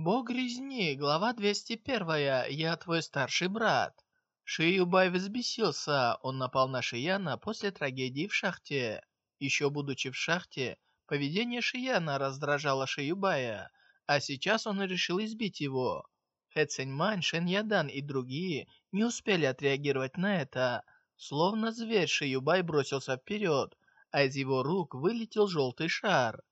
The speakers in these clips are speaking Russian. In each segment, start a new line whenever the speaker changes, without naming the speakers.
Бог резни, глава 201, я твой старший брат. Шиюбай взбесился, он напал на Шияна после трагедии в шахте. Еще будучи в шахте, поведение Шияна раздражало Шиюбая, а сейчас он решил избить его. Хэ Циньмань, Шен Ядан и другие не успели отреагировать на это. Словно зверь Шиюбай бросился вперед, а из его рук вылетел желтый шар.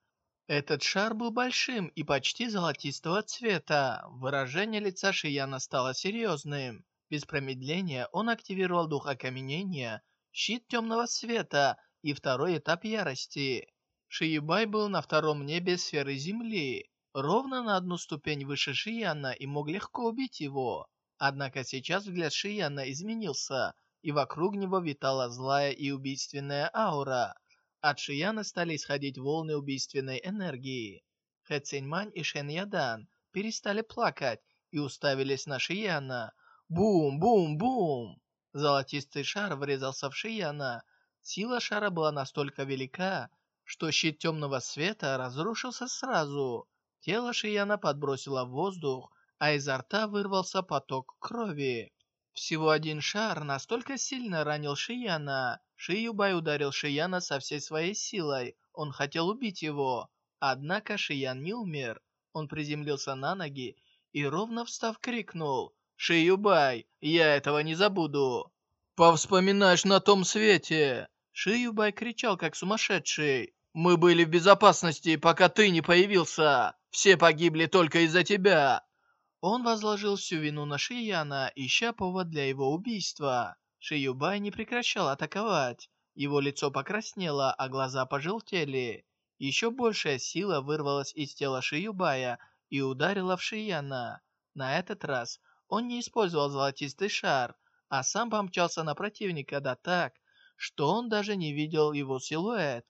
Этот шар был большим и почти золотистого цвета. Выражение лица Шияна стало серьезным. Без промедления он активировал дух окаменения, щит темного света и второй этап ярости. Шиюбай был на втором небе сферы Земли, ровно на одну ступень выше Шияна и мог легко убить его. Однако сейчас взгляд Шияна изменился, и вокруг него витала злая и убийственная аура. От Шияна стали исходить волны убийственной энергии. Хэ Циньмань и Шен Ядан перестали плакать и уставились на Шияна. Бум-бум-бум! Золотистый шар врезался в Шияна. Сила шара была настолько велика, что щит темного света разрушился сразу. Тело Шияна подбросило в воздух, а изо рта вырвался поток крови. Всего один шар настолько сильно ранил Шияна. Шиюбай ударил Шияна со всей своей силой. Он хотел убить его. Однако Шиян не умер. Он приземлился на ноги и ровно встав крикнул «Шиюбай, я этого не забуду!» «Повспоминаешь на том свете!» Шиюбай кричал, как сумасшедший. «Мы были в безопасности, пока ты не появился! Все погибли только из-за тебя!» Он возложил всю вину на Шияна, ища повод для его убийства. Шиюбай не прекращал атаковать. Его лицо покраснело, а глаза пожелтели. Еще большая сила вырвалась из тела Шиюбая и ударила в Шияна. На этот раз он не использовал золотистый шар, а сам помчался на противника да так, что он даже не видел его силуэт.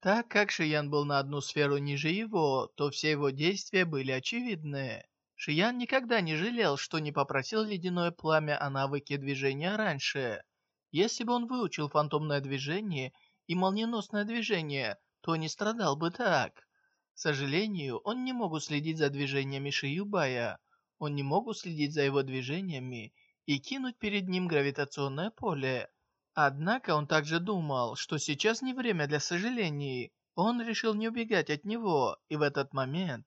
Так как Шиян был на одну сферу ниже его, то все его действия были очевидны. Шиян никогда не жалел, что не попросил ледяное пламя о навыке движения раньше. Если бы он выучил фантомное движение и молниеносное движение, то не страдал бы так. К сожалению, он не мог уследить за движениями Шиюбая. Он не мог уследить за его движениями и кинуть перед ним гравитационное поле. Однако он также думал, что сейчас не время для сожалений. Он решил не убегать от него, и в этот момент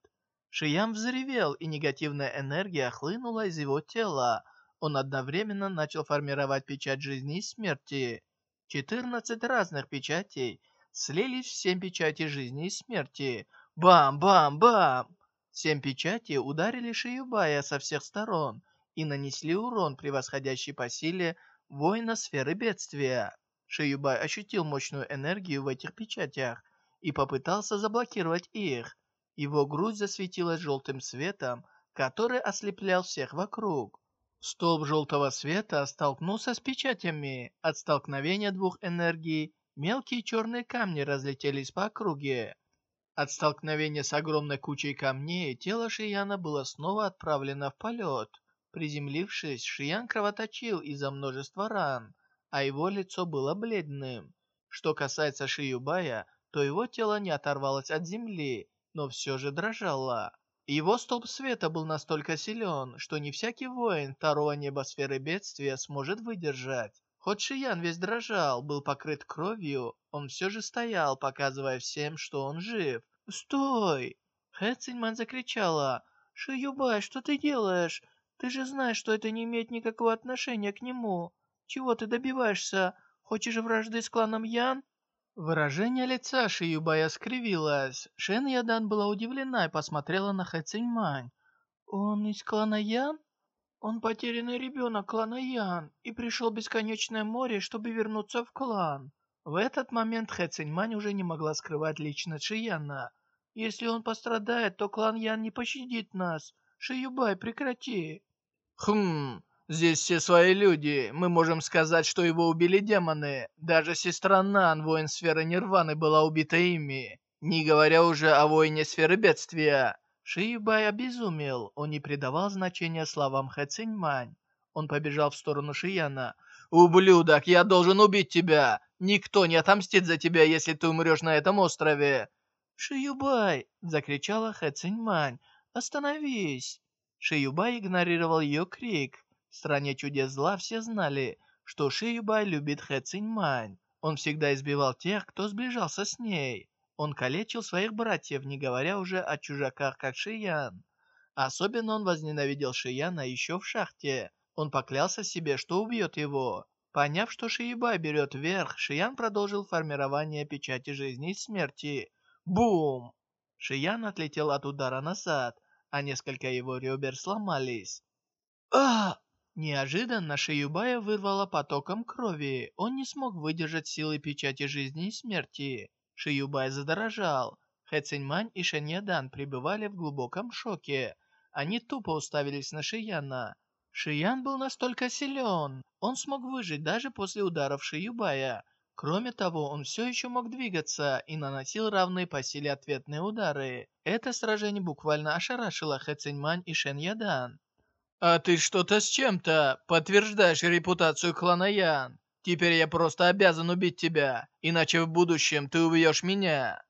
Шиям взревел, и негативная энергия хлынула из его тела. Он одновременно начал формировать печать жизни и смерти. 14 разных печатей слились в 7 печатей жизни и смерти. Бам-бам-бам! Семь печати ударили Шиюбая со всех сторон и нанесли урон, превосходящий по силе воина сферы бедствия. Шиюбай ощутил мощную энергию в этих печатях и попытался заблокировать их. Его грудь засветилась желтым светом, который ослеплял всех вокруг. Столб желтого света столкнулся с печатями. От столкновения двух энергий мелкие черные камни разлетелись по округе. От столкновения с огромной кучей камней тело Шияна было снова отправлено в полет. Приземлившись, Шиян кровоточил из-за множества ран, а его лицо было бледным. Что касается Шиюбая, то его тело не оторвалось от земли, но все же дрожало. Его столб света был настолько силен, что не всякий воин второго небосферы бедствия сможет выдержать. Хоть Шиян весь дрожал, был покрыт кровью, он все же стоял, показывая всем, что он жив. «Стой!» Хэ Циньман закричала. «Шиюбай, что ты делаешь? Ты же знаешь, что это не имеет никакого отношения к нему. Чего ты добиваешься? Хочешь вражды с кланом Ян?» Выражение лица Шиюбая скривилось. Шен Ядан была удивлена и посмотрела на Хэ Циньмань. «Он из клана Ян?» «Он потерянный ребенок клана Ян и пришел в Бесконечное море, чтобы вернуться в клан». В этот момент Хэ Циньмань уже не могла скрывать личность Шияна. Если он пострадает, то клан Ян не пощадит нас. Шиюбай, прекрати. Хм, здесь все свои люди. Мы можем сказать, что его убили демоны. Даже сестра Нан, воин сферы Нирваны, была убита ими. Не говоря уже о воине сферы бедствия. Шиюбай обезумел. Он не придавал значения словам Хэ Циньмань. Он побежал в сторону Шияна. «Ублюдок, я должен убить тебя! Никто не отомстит за тебя, если ты умрешь на этом острове!» «Шиюбай!» — закричала Хэ Циньмань. Остановись!» Шиюбай игнорировал ее крик. В стране чудес зла все знали, что Шиюбай любит Хэ Циньмань. Он всегда избивал тех, кто сближался с ней. Он калечил своих братьев, не говоря уже о чужаках, как Шиян. Особенно он возненавидел Шияна еще в шахте. Он поклялся себе, что убьет его. Поняв, что Шиебай берет верх, Шиян продолжил формирование печати жизни и смерти. Бум! Шиян отлетел от удара назад, а несколько его ребер сломались. а Неожиданно Шиюбая вырвало потоком крови. Он не смог выдержать силы печати жизни и смерти. Шиюбай задорожал. Хэ Циньмань и Шэньядан пребывали в глубоком шоке. Они тупо уставились на Шияна. Шиян был настолько силен, он смог выжить даже после ударов Шиюбая. Кроме того, он все еще мог двигаться и наносил равные по силе ответные удары. Это сражение буквально ошарашило Хэ Циньмань и Шен Ядан. «А ты что-то с чем-то подтверждаешь репутацию клана Ян. Теперь я просто обязан убить тебя, иначе в будущем ты убьешь меня».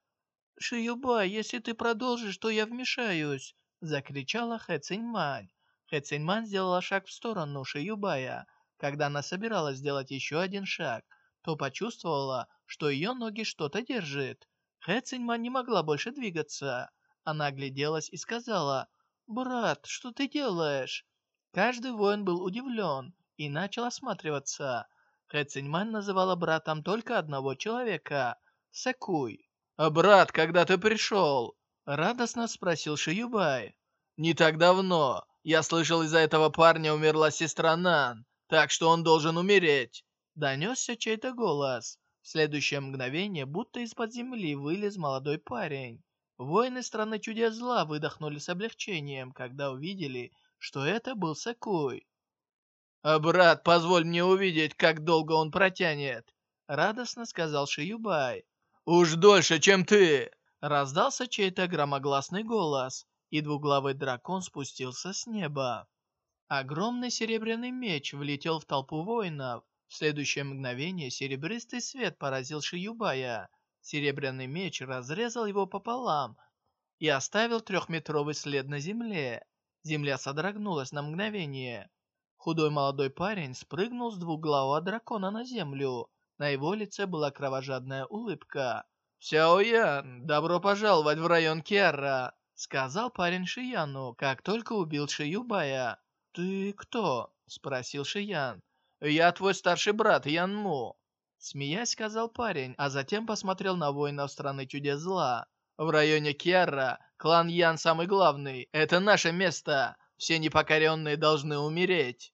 «Шиюбай, если ты продолжишь, то я вмешаюсь», — закричала Хэ Циньмань. Хэ Циньман сделала шаг в сторону Шиюбая. Когда она собиралась сделать еще один шаг, то почувствовала, что ее ноги что-то держит. Хэ Циньман не могла больше двигаться. Она огляделась и сказала, «Брат, что ты делаешь?» Каждый воин был удивлен и начал осматриваться. Хэ Циньман называла братом только одного человека — Сакуй. «А брат, когда ты пришел?» — радостно спросил Шиюбай. «Не так давно. Я слышал, из-за этого парня умерла сестра Нан, так что он должен умереть. Донесся чей-то голос. В следующее мгновение, будто из-под земли, вылез молодой парень. Воины страны чудес зла выдохнули с облегчением, когда увидели, что это был Сакуй. «А брат, позволь мне увидеть, как долго он протянет», — радостно сказал Шиюбай. «Уж дольше, чем ты!» Раздался чей-то громогласный голос и двуглавый дракон спустился с неба. Огромный серебряный меч влетел в толпу воинов. В следующее мгновение серебристый свет поразил Шиюбая. Серебряный меч разрезал его пополам и оставил трехметровый след на земле. Земля содрогнулась на мгновение. Худой молодой парень спрыгнул с двуглавого дракона на землю. На его лице была кровожадная улыбка. «Сяо Ян, добро пожаловать в район Керра!» Сказал парень Шияну, как только убил Шиюбая. «Ты кто?» — спросил Шиян. «Я твой старший брат Янму». Смеясь, сказал парень, а затем посмотрел на воинов страны чудес зла. «В районе Кьяра клан Ян самый главный. Это наше место. Все непокоренные должны умереть».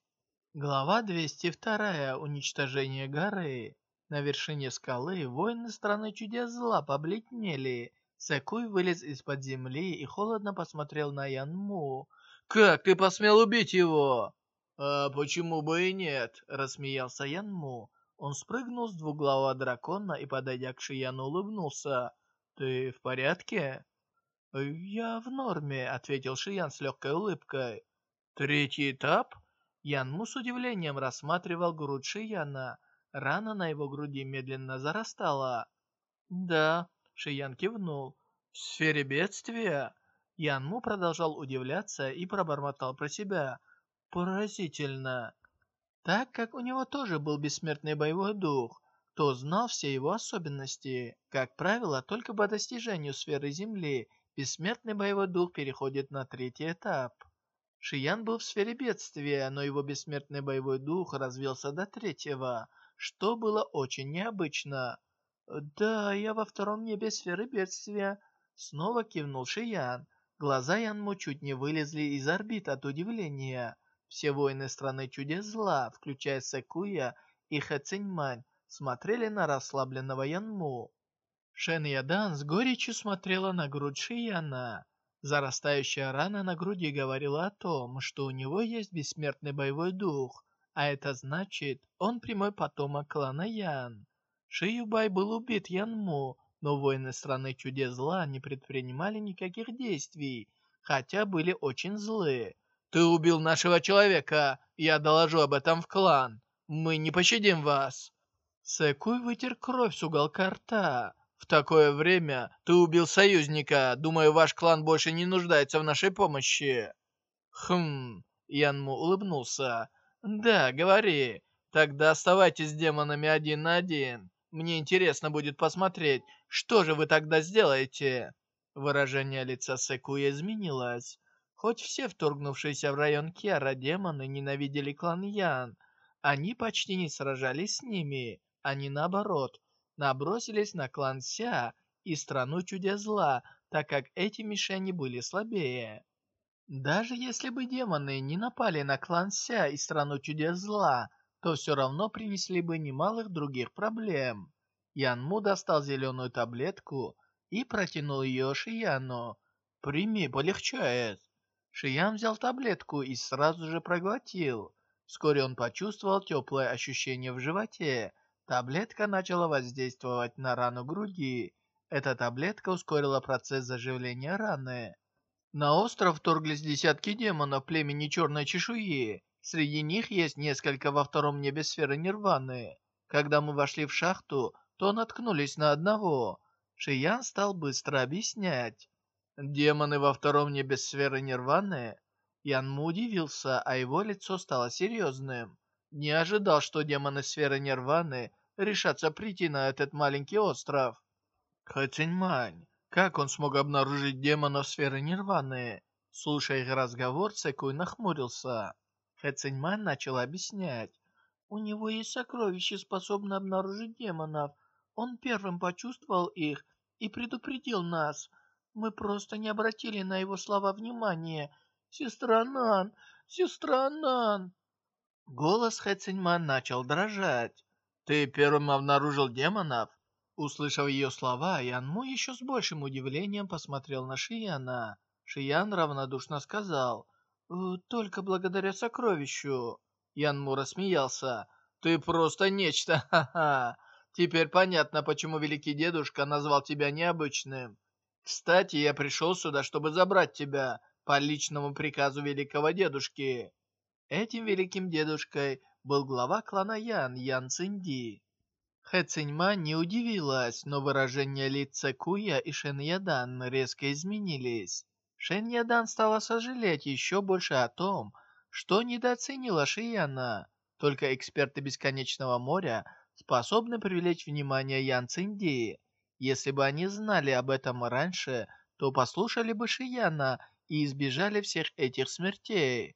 Глава 202. Уничтожение горы. На вершине скалы воины страны чудес зла побледнели. Сэкуй вылез из-под земли и холодно посмотрел на Янму. «Как ты посмел убить его?» «А почему бы и нет?» — рассмеялся Янму. Он спрыгнул с двуглавого дракона и, подойдя к Шияну, улыбнулся. «Ты в порядке?» «Я в норме», — ответил Шиян с легкой улыбкой. «Третий этап?» Янму с удивлением рассматривал грудь Шияна. Рана на его груди медленно зарастала. «Да», Шиян кивнул. «В сфере бедствия?» Янму продолжал удивляться и пробормотал про себя. «Поразительно!» Так как у него тоже был бессмертный боевой дух, то знал все его особенности. Как правило, только по достижению сферы Земли бессмертный боевой дух переходит на третий этап. Шиян был в сфере бедствия, но его бессмертный боевой дух развился до третьего, что было очень необычно. «Да, я во втором небе сферы бедствия», — снова кивнул Шиян. Глаза Янму чуть не вылезли из орбит от удивления. Все воины страны чудес зла, включая Секуя и Хэ Циньмань, смотрели на расслабленного Янму. Шен Ядан с горечью смотрела на грудь Шияна. Зарастающая рана на груди говорила о том, что у него есть бессмертный боевой дух, а это значит, он прямой потомок клана Ян. Шиюбай был убит Янму, но воины страны чудес зла не предпринимали никаких действий, хотя были очень злые. «Ты убил нашего человека, я доложу об этом в клан. Мы не пощадим вас!» Сэкуй вытер кровь с уголка рта. В такое время ты убил союзника. Думаю, ваш клан больше не нуждается в нашей помощи. Хм, Янму улыбнулся. Да, говори. Тогда оставайтесь с демонами один на один. Мне интересно будет посмотреть, что же вы тогда сделаете. Выражение лица Секуя изменилось. Хоть все вторгнувшиеся в район Киара демоны ненавидели клан Ян, они почти не сражались с ними. Они наоборот, набросились на клан Ся и страну чудес зла, так как эти мишени были слабее. Даже если бы демоны не напали на клан Ся и страну чудес зла, то все равно принесли бы немалых других проблем. Ян Му достал зеленую таблетку и протянул ее Шияну. «Прими, полегчает». Шиян взял таблетку и сразу же проглотил. Вскоре он почувствовал теплое ощущение в животе, Таблетка начала воздействовать на рану груди. Эта таблетка ускорила процесс заживления раны. На остров вторглись десятки демонов племени Черной Чешуи. Среди них есть несколько во втором небе сферы Нирваны. Когда мы вошли в шахту, то наткнулись на одного. Шиян стал быстро объяснять. Демоны во втором небе сферы Нирваны? Янму удивился, а его лицо стало серьезным. Не ожидал, что демоны сферы Нирваны решатся прийти на этот маленький остров. Хэциньмань, как он смог обнаружить демонов сферы Нирваны? Слушая их разговор, Цекуй нахмурился. Хэциньмань начал объяснять. У него есть сокровище, способное обнаружить демонов. Он первым почувствовал их и предупредил нас. Мы просто не обратили на его слова внимания. «Сестра Нан! Сестра Нан!» Голос Хэциньман начал дрожать. «Ты первым обнаружил демонов?» Услышав ее слова, Янму еще с большим удивлением посмотрел на Шияна. Шиян равнодушно сказал, «Э, «Только благодаря сокровищу». Янму рассмеялся, «Ты просто нечто, ха-ха! Теперь понятно, почему великий дедушка назвал тебя необычным. Кстати, я пришел сюда, чтобы забрать тебя по личному приказу великого дедушки». Этим великим дедушкой был глава клана Ян, Ян Цинди. Хэ Циньма не удивилась, но выражения лиц Куя и Шен Ядан резко изменились. Шен Ядан стала сожалеть еще больше о том, что недооценила Шияна. Только эксперты Бесконечного моря способны привлечь внимание Ян Цинди. Если бы они знали об этом раньше, то послушали бы Шияна и избежали всех этих смертей.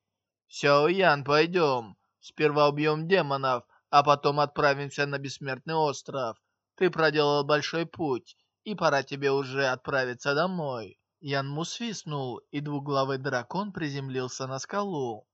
«Сяо Ян, пойдем. Сперва убьем демонов, а потом отправимся на Бессмертный остров. Ты проделал большой путь, и пора тебе уже отправиться домой». Янму свистнул, и двуглавый дракон приземлился на скалу.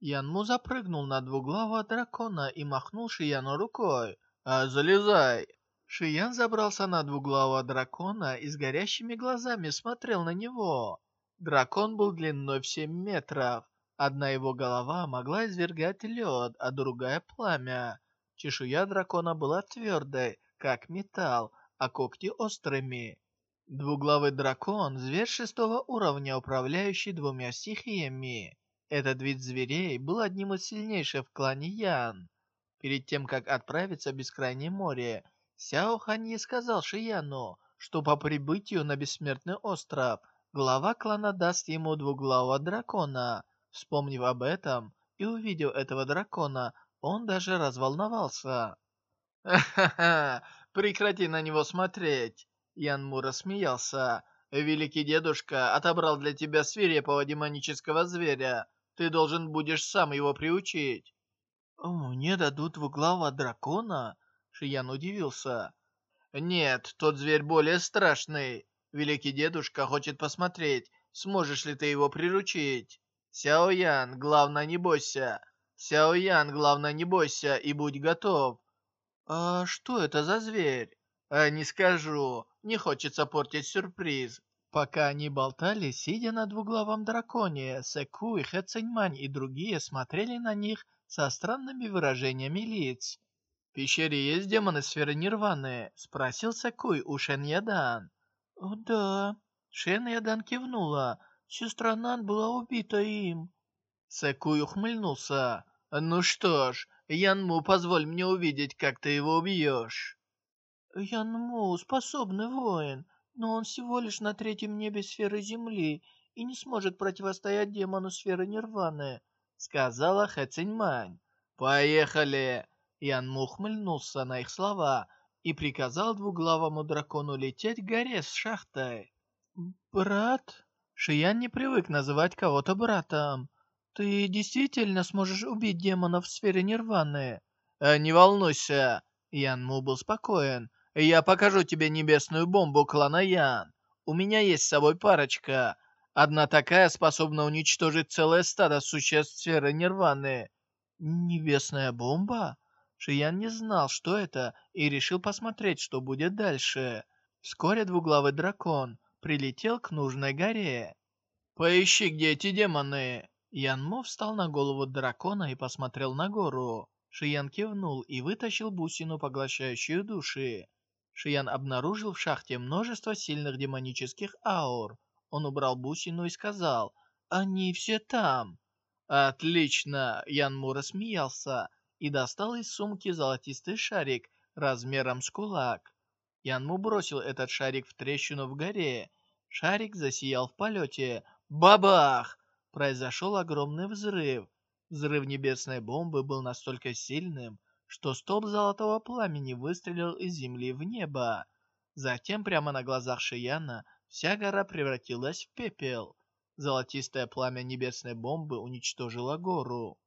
Янму запрыгнул на двуглавого дракона и махнул Шияну рукой. «А, залезай!» Шиян забрался на двуглавого дракона и с горящими глазами смотрел на него. Дракон был длиной в семь метров. Одна его голова могла извергать лед, а другая — пламя. Чешуя дракона была твердой, как металл, а когти острыми. Двуглавый дракон — зверь шестого уровня, управляющий двумя стихиями. Этот вид зверей был одним из сильнейших в клане Ян. Перед тем, как отправиться в Бескрайнее море, Сяо Ханьи сказал Шияну, что по прибытию на Бессмертный остров глава клана даст ему двуглавого дракона, Вспомнив об этом и увидев этого дракона, он даже разволновался. «Ха-ха-ха! Прекрати на него смотреть!» Ян Му рассмеялся. «Великий дедушка отобрал для тебя свирепого демонического зверя. Ты должен будешь сам его приучить». «Мне дадут двуглавого дракона?» Шиян удивился. «Нет, тот зверь более страшный. Великий дедушка хочет посмотреть, сможешь ли ты его приручить». Сяо Ян, главное не бойся. Сяо Ян, главное не бойся и будь готов. А что это за зверь? А, не скажу, не хочется портить сюрприз. Пока они болтали, сидя на двуглавом драконе, Сэку и Хэ Циньмань и другие смотрели на них со странными выражениями лиц. «В пещере есть демоны сферы Нирваны?» — спросил Сэкуй у Шен Ядан. «Да». Шен Ядан кивнула. Сестра Нан была убита им. Сэкуй ухмыльнулся. Ну что ж, Янму, позволь мне увидеть, как ты его убьешь. Янму способный воин, но он всего лишь на третьем небе сферы Земли и не сможет противостоять демону сферы Нирваны, сказала Хэ Циньмань. «Поехали!» Янму ухмыльнулся на их слова и приказал двуглавому дракону лететь к горе с шахтой. «Брат?» Шиян не привык называть кого-то братом. «Ты действительно сможешь убить демонов в сфере Нирваны?» э, «Не волнуйся!» Ян Му был спокоен. «Я покажу тебе небесную бомбу клана Ян. У меня есть с собой парочка. Одна такая способна уничтожить целое стадо существ сферы Нирваны». «Небесная бомба?» Шиян не знал, что это, и решил посмотреть, что будет дальше. Вскоре двуглавый дракон прилетел к нужной горе. «Поищи, где эти демоны!» Ян Мо встал на голову дракона и посмотрел на гору. Шиян кивнул и вытащил бусину, поглощающую души. Шиян обнаружил в шахте множество сильных демонических аур. Он убрал бусину и сказал, «Они все там». «Отлично!» Ян Му рассмеялся и достал из сумки золотистый шарик размером с кулак. Янму бросил этот шарик в трещину в горе. Шарик засиял в полете. Бабах! Произошел огромный взрыв. Взрыв небесной бомбы был настолько сильным, что столб золотого пламени выстрелил из земли в небо. Затем прямо на глазах Шияна вся гора превратилась в пепел. Золотистое пламя небесной бомбы уничтожило гору.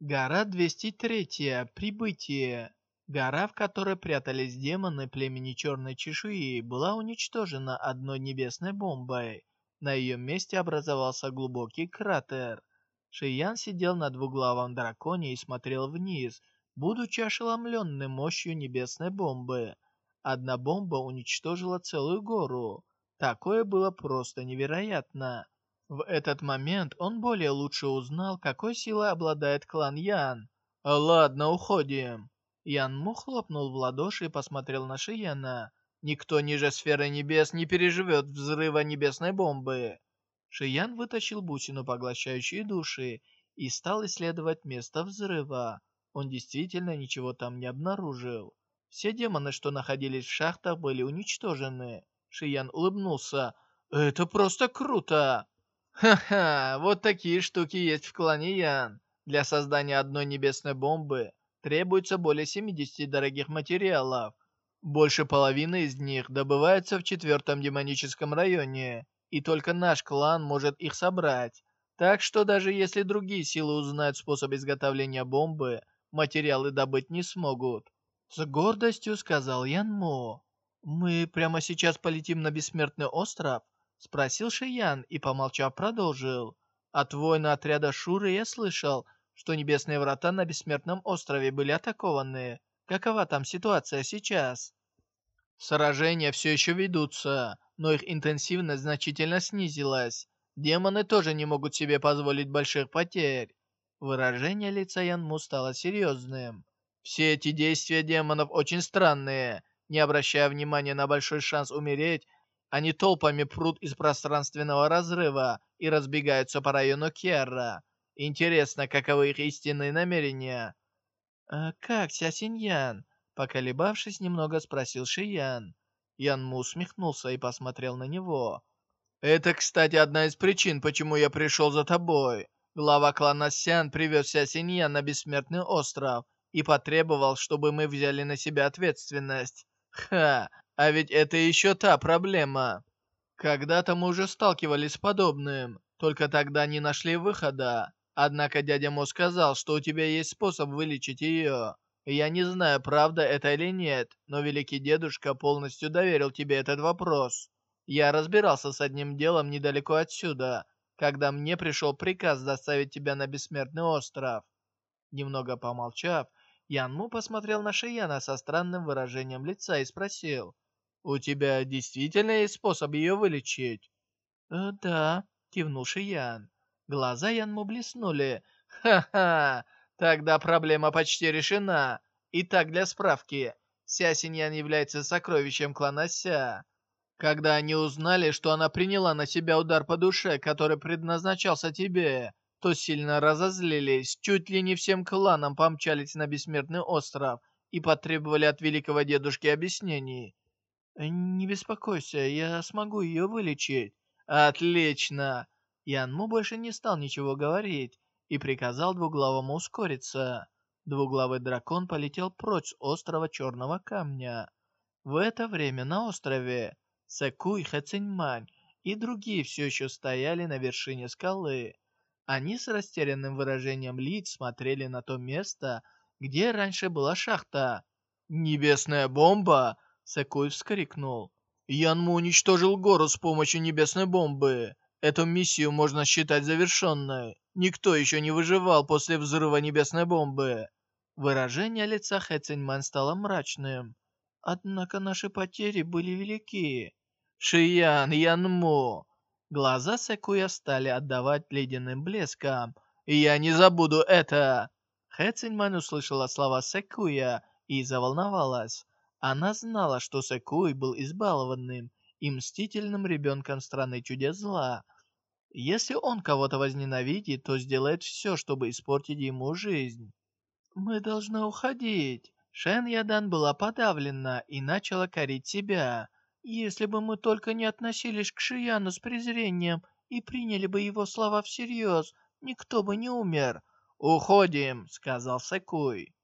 Гора 203. Прибытие. Гора, в которой прятались демоны племени Черной Чешуи, была уничтожена одной небесной бомбой. На ее месте образовался глубокий кратер. Шиян сидел на двуглавом драконе и смотрел вниз, будучи ошеломленным мощью небесной бомбы. Одна бомба уничтожила целую гору. Такое было просто невероятно. В этот момент он более лучше узнал, какой силой обладает клан Ян. «Ладно, уходим». Ян Му хлопнул в ладоши и посмотрел на Шияна. «Никто ниже сферы небес не переживет взрыва небесной бомбы». Шиян вытащил бусину, поглощающую души, и стал исследовать место взрыва. Он действительно ничего там не обнаружил. Все демоны, что находились в шахтах, были уничтожены. Шиян улыбнулся. «Это просто круто!» Ха-ха, вот такие штуки есть в клане Ян. Для создания одной небесной бомбы требуется более 70 дорогих материалов. Больше половины из них добывается в четвертом демоническом районе, и только наш клан может их собрать. Так что даже если другие силы узнают способ изготовления бомбы, материалы добыть не смогут. С гордостью сказал Ян Мо. Мы прямо сейчас полетим на Бессмертный остров Спросил Шиян и, помолчав, продолжил. От воина отряда Шуры я слышал, что небесные врата на Бессмертном острове были атакованы. Какова там ситуация сейчас? Сражения все еще ведутся, но их интенсивность значительно снизилась. Демоны тоже не могут себе позволить больших потерь. Выражение лица Янму стало серьезным. Все эти действия демонов очень странные. Не обращая внимания на большой шанс умереть, они толпами прут из пространственного разрыва и разбегаются по району Керра. Интересно, каковы их истинные намерения? «А как, Сясиньян?» Поколебавшись немного, спросил Шиян. Ян Му усмехнулся и посмотрел на него. «Это, кстати, одна из причин, почему я пришел за тобой. Глава клана Сян привез Сясиньян на Бессмертный остров и потребовал, чтобы мы взяли на себя ответственность. Ха, а ведь это еще та проблема. Когда-то мы уже сталкивались с подобным, только тогда не нашли выхода. Однако дядя Мо сказал, что у тебя есть способ вылечить ее. Я не знаю, правда это или нет, но великий дедушка полностью доверил тебе этот вопрос. Я разбирался с одним делом недалеко отсюда, когда мне пришел приказ доставить тебя на Бессмертный остров. Немного помолчав, Ян Му посмотрел на Шияна со странным выражением лица и спросил, «У тебя действительно есть способ ее вылечить?» «Э, «Да», — кивнул Шиян. Глаза Янму блеснули. «Ха-ха! Тогда проблема почти решена. Итак, для справки, Ся Синьян является сокровищем клана Ся. Когда они узнали, что она приняла на себя удар по душе, который предназначался тебе, то сильно разозлились, чуть ли не всем кланам помчались на Бессмертный остров и потребовали от великого дедушки объяснений. «Не беспокойся, я смогу ее вылечить». «Отлично!» Янму больше не стал ничего говорить и приказал двуглавому ускориться. Двуглавый дракон полетел прочь с острова Черного Камня. В это время на острове Секуй, Хэциньмань и другие все еще стояли на вершине скалы. Они с растерянным выражением лиц смотрели на то место, где раньше была шахта. «Небесная бомба!» Секуй вскрикнул. Янму уничтожил город с помощью небесной бомбы. Эту миссию можно считать завершенной. Никто еще не выживал после взрыва небесной бомбы. Выражение лица Хэ Циньман стало мрачным. Однако наши потери были велики. Шиян, Янму. Глаза Секуя стали отдавать ледяным блеском. «Я не забуду это!» Хэ Циньман услышала слова Секуя и заволновалась. Она знала, что Секуй был избалованным и мстительным ребенком страны чудес зла. Если он кого-то возненавидит, то сделает все, чтобы испортить ему жизнь. «Мы должны уходить». Шен Ядан была подавлена и начала корить себя. Если бы мы только не относились к Шияну с презрением и приняли бы его слова всерьез, никто бы не умер. «Уходим», — сказал Секуй.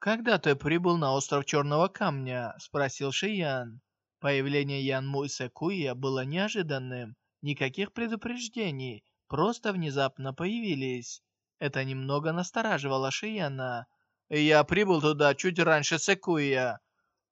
«Когда ты прибыл на остров Черного Камня?» — спросил Шиян. Появление Янму и Секуя было неожиданным. Никаких предупреждений, просто внезапно появились. Это немного настораживало Шияна. «Я прибыл туда чуть раньше Секуя».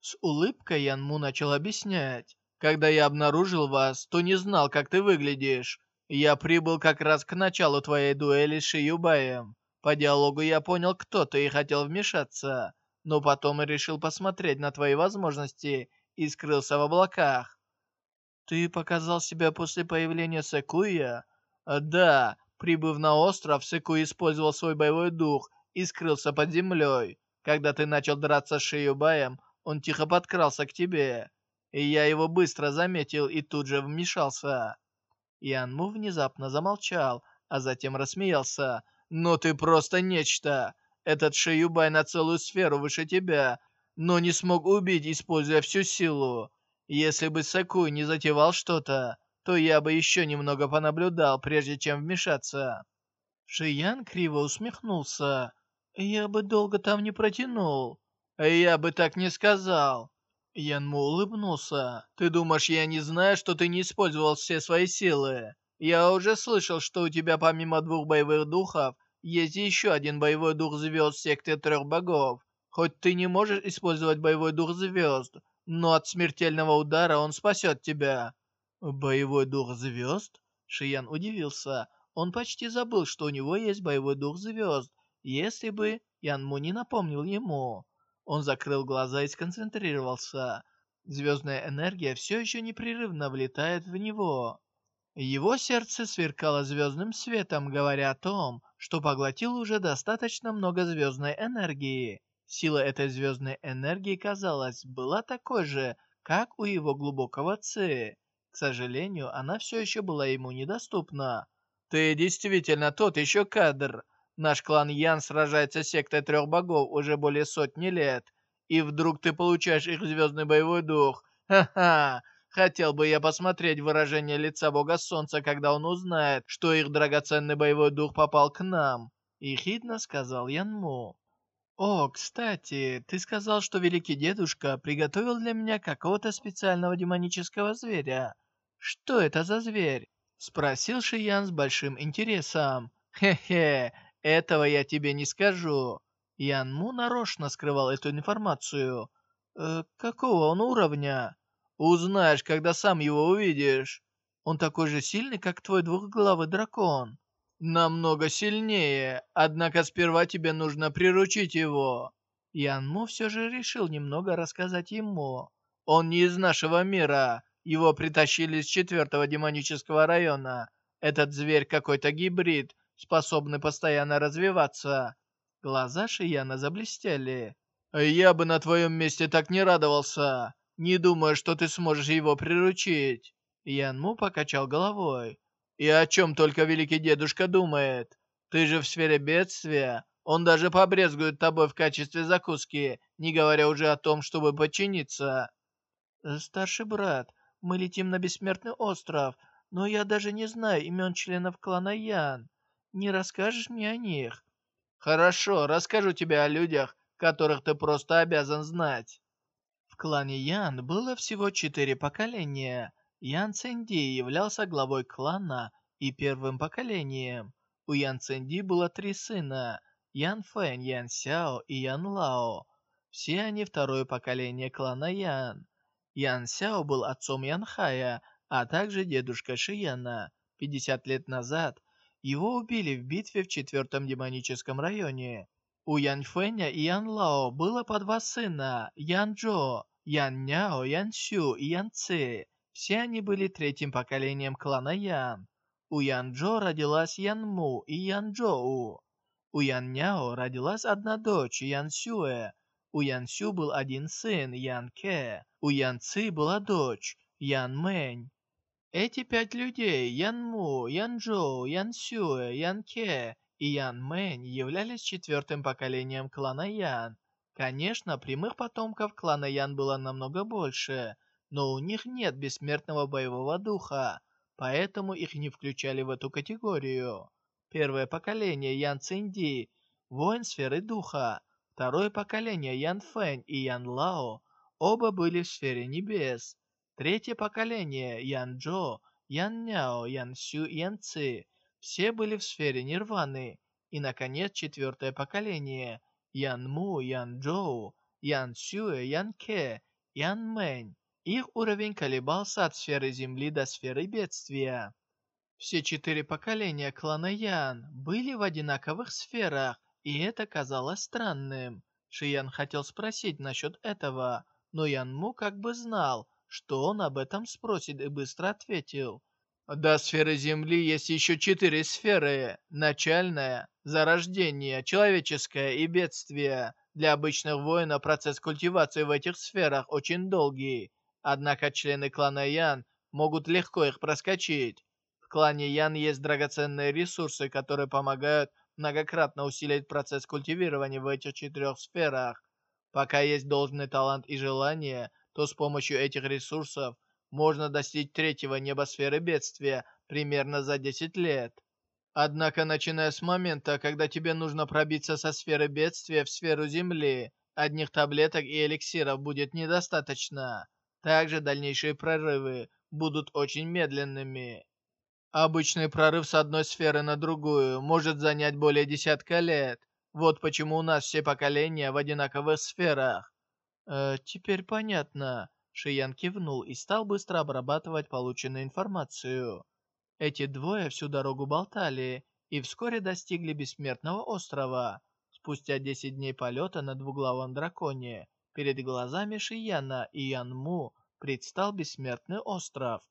С улыбкой Янму начал объяснять. «Когда я обнаружил вас, то не знал, как ты выглядишь. Я прибыл как раз к началу твоей дуэли с Шиюбаем. По диалогу я понял, кто ты и хотел вмешаться. Но потом и решил посмотреть на твои возможности и скрылся в облаках. Ты показал себя после появления Секуя? Да, прибыв на остров, Секуй использовал свой боевой дух и скрылся под землей. Когда ты начал драться с Шиюбаем, он тихо подкрался к тебе. И я его быстро заметил и тут же вмешался. Янму внезапно замолчал, а затем рассмеялся. «Но ты просто нечто! Этот Шиюбай на целую сферу выше тебя, но не смог убить, используя всю силу. Если бы Сакуй не затевал что-то, то я бы еще немного понаблюдал, прежде чем вмешаться». Шиян криво усмехнулся. «Я бы долго там не протянул». «Я бы так не сказал». Янму улыбнулся. «Ты думаешь, я не знаю, что ты не использовал все свои силы? Я уже слышал, что у тебя помимо двух боевых духов, есть еще один боевой дух звезд секты трех богов. Хоть ты не можешь использовать боевой дух звезд, но от смертельного удара он спасет тебя». «Боевой дух звезд?» Шиян удивился. Он почти забыл, что у него есть боевой дух звезд, если бы Янму не напомнил ему. Он закрыл глаза и сконцентрировался. Звездная энергия все еще непрерывно влетает в него. Его сердце сверкало звездным светом, говоря о том, что поглотил уже достаточно много звездной энергии. Сила этой звездной энергии, казалось, была такой же, как у его глубокого ци. К сожалению, она все еще была ему недоступна. «Ты действительно тот еще кадр. Наш клан Ян сражается с сектой трех богов уже более сотни лет, и вдруг ты получаешь их звездный боевой дух. Ха-ха! Хотел бы я посмотреть выражение лица бога солнца, когда он узнает, что их драгоценный боевой дух попал к нам», — ехидно сказал Янму. «О, кстати, ты сказал, что великий дедушка приготовил для меня какого-то специального демонического зверя. Что это за зверь?» Спросил Шиян с большим интересом. «Хе-хе, этого я тебе не скажу». Ян Му нарочно скрывал эту информацию. «Э, «Какого он уровня?» «Узнаешь, когда сам его увидишь. Он такой же сильный, как твой двухглавый дракон». «Намного сильнее, однако сперва тебе нужно приручить его». Ян Му все же решил немного рассказать ему. «Он не из нашего мира. Его притащили из четвертого демонического района. Этот зверь какой-то гибрид, способный постоянно развиваться». Глаза Шияна заблестели. «Я бы на твоем месте так не радовался. Не думаю, что ты сможешь его приручить». Ян Му покачал головой. И о чем только великий дедушка думает? Ты же в сфере бедствия. Он даже побрезгует тобой в качестве закуски, не говоря уже о том, чтобы подчиниться.
Э, старший брат, мы летим на Бессмертный остров, но я даже не знаю имен членов клана Ян. Не расскажешь мне о них?
Хорошо, расскажу тебе о людях, которых ты просто обязан знать.
В клане Ян было всего четыре поколения. Ян Цэнди являлся главой клана и первым поколением. У Ян Цэнди было три сына – Ян Фэн, Ян Сяо и Ян Лао. Все они второе поколение клана Ян. Ян Сяо был отцом Ян Хая, а также дедушка Шияна. 50 лет назад его убили в битве в четвертом демоническом районе. У Ян Фэня и Ян Лао было по два сына – Ян Джо, Ян Няо, Ян Сю и Ян Ци. Все они были третьим поколением клана Ян. У Ян Джо родилась Ян Му и Ян Джоу. У Ян Няо родилась одна дочь Ян Сюэ. У Ян Сю был один сын Ян Ке. У Ян Ци была дочь Ян Мэнь. Эти пять людей, Ян Му, Ян Джоу, Ян Сюэ, Ян Ке и Ян Мэнь, являлись четвертым поколением клана Ян. Конечно, прямых потомков клана Ян было намного больше, но у них нет бессмертного боевого духа, поэтому их не включали в эту категорию. Первое поколение Ян Цинди, воин сферы духа. Второе поколение Ян Фэнь и Ян Лао, оба были в сфере небес. Третье поколение Ян Джо, Ян Няо, Ян Сю и Ян Ци все были в сфере нирваны. И, наконец, четвертое поколение Ян Му, Ян Джоу, Ян Сюэ, Ян Ке, Ян Мэнь. Их уровень колебался от сферы Земли до сферы бедствия. Все четыре поколения клана Ян были в одинаковых сферах, и это казалось странным. Шиян хотел спросить насчет этого, но Ян Му как бы знал, что он об этом спросит и быстро ответил.
До сферы Земли есть еще четыре сферы. Начальная, зарождение, человеческое и бедствие. Для обычных воинов процесс культивации в этих сферах очень долгий. Однако члены клана Ян могут легко их проскочить. В клане Ян есть драгоценные ресурсы, которые помогают многократно усилить процесс культивирования в этих четырех сферах. Пока есть должный талант и желание, то с помощью этих ресурсов можно достичь третьего небосферы бедствия примерно за 10 лет. Однако, начиная с момента, когда тебе нужно пробиться со сферы бедствия в сферу Земли, одних таблеток и эликсиров будет недостаточно. Также дальнейшие прорывы будут очень медленными. Обычный прорыв с одной сферы на другую может занять более десятка лет. Вот почему у нас все поколения в одинаковых сферах.
Э, теперь понятно. Шиян кивнул и стал быстро обрабатывать полученную информацию. Эти двое всю дорогу болтали и вскоре достигли Бессмертного острова. Спустя 10 дней полета на двуглавом драконе, перед глазами Шияна и Янму предстал Бессмертный остров.